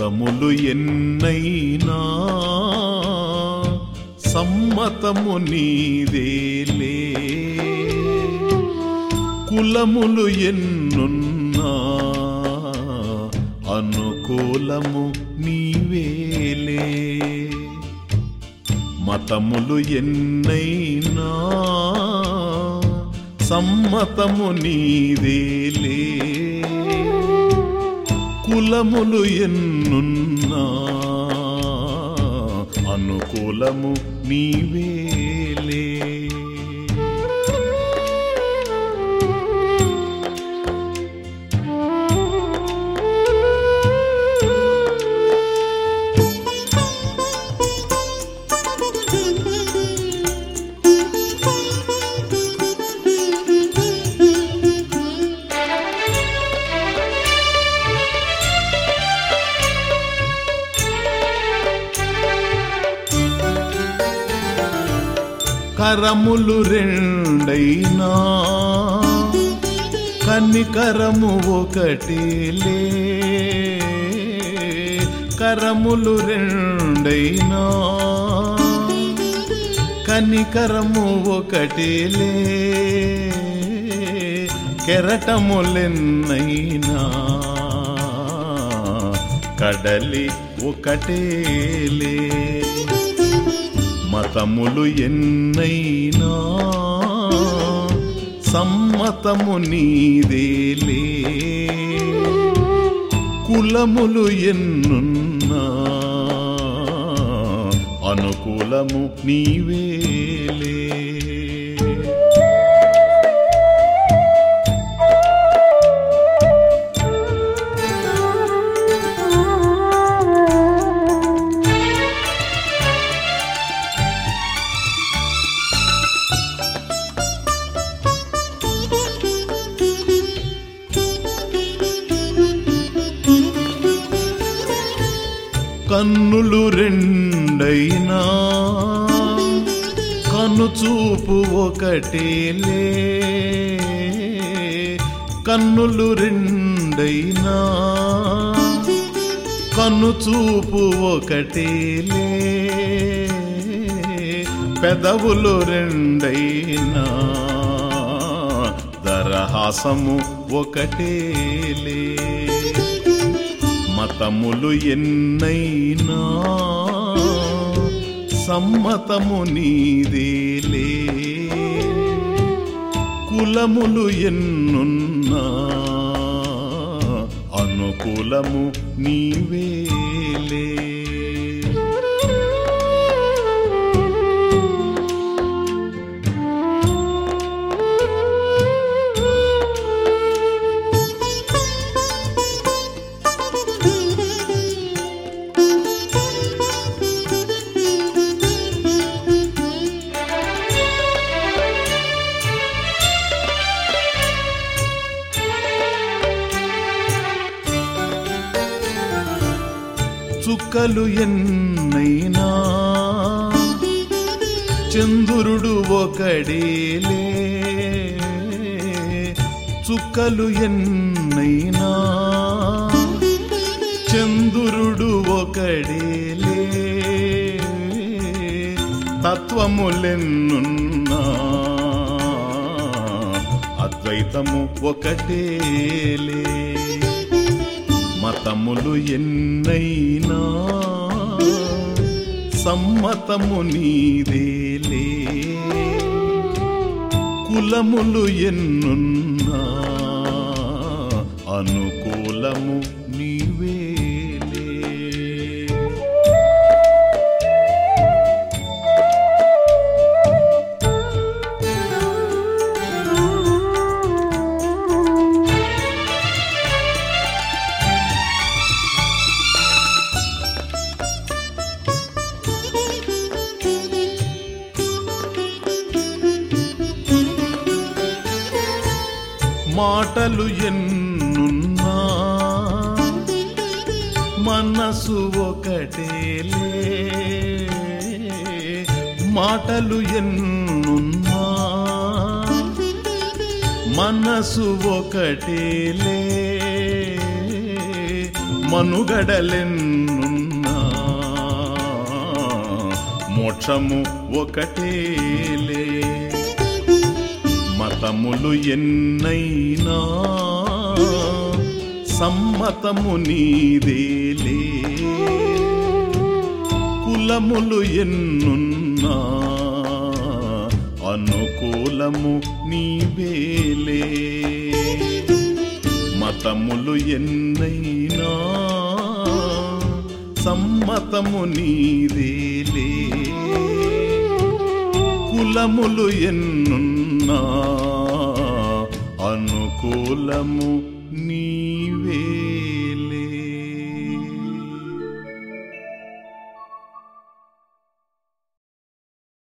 మతములు ఎన్నైనా సమ్మతము నీదేలే కులములు ఎన్నున్నా అనుకూలము నీవేలే మతములు ఎన్నైనా సమ్మతము నీదేలే కులములు ఎన్నున్నా. అనుకూలము నీవే. కరములు రెండైనా. కన్నికరము ఒకటిలే కరములు రెండైనా. కనికరము ఒకటిలే కెరటములెన్నైనా. కడలి ఒకటేలే మతములు ఎన్నైనా? సమ్మతము నీదేలే కులములు ఎన్నున్నా? అనుకూలము నీవేలే కన్నులు రెండైనా. కనుచూపు ఒకటేలే కన్నులు రెండైనా. కనుచూపు ఒకటేలే పెదవులు రెండైనా. దరహాసము ఒకటేలే మతములు ఎన్నైనా సమ్మతము నీదేలే కులములు ఎన్నున్నా అనుకూలము నీవే. చుక్కలు ఎన్నైనా. చంద్రుడు ఒకడేలే. చుక్కలు ఎన్నైనా. చంద్రుడు ఒకడేలే. తత్వములెన్నున్నా. అద్వైతము ఒకటేలే. మతములు ఎన్నైనా? సమ్మతము నీదేలే కులములు ఎన్నున్నా? అనుకూలము మాటలు ఎన్నున్నా? మనసు ఒకటేలే మాటలు ఎన్నున్నా? మనసు ఒకటేలే మనుగడలెన్నున్నా? మోక్షము ఒకటేలే మతములు ఎన్నైనా సమ్మతము నీదేలే కులములు ఎన్నున్నా అనుకూలము నీవేలే మతములు ఎన్నైనా సమ్మతము నీదేలే కులములు ఎన్నున్నా అనుకూలము నీవే.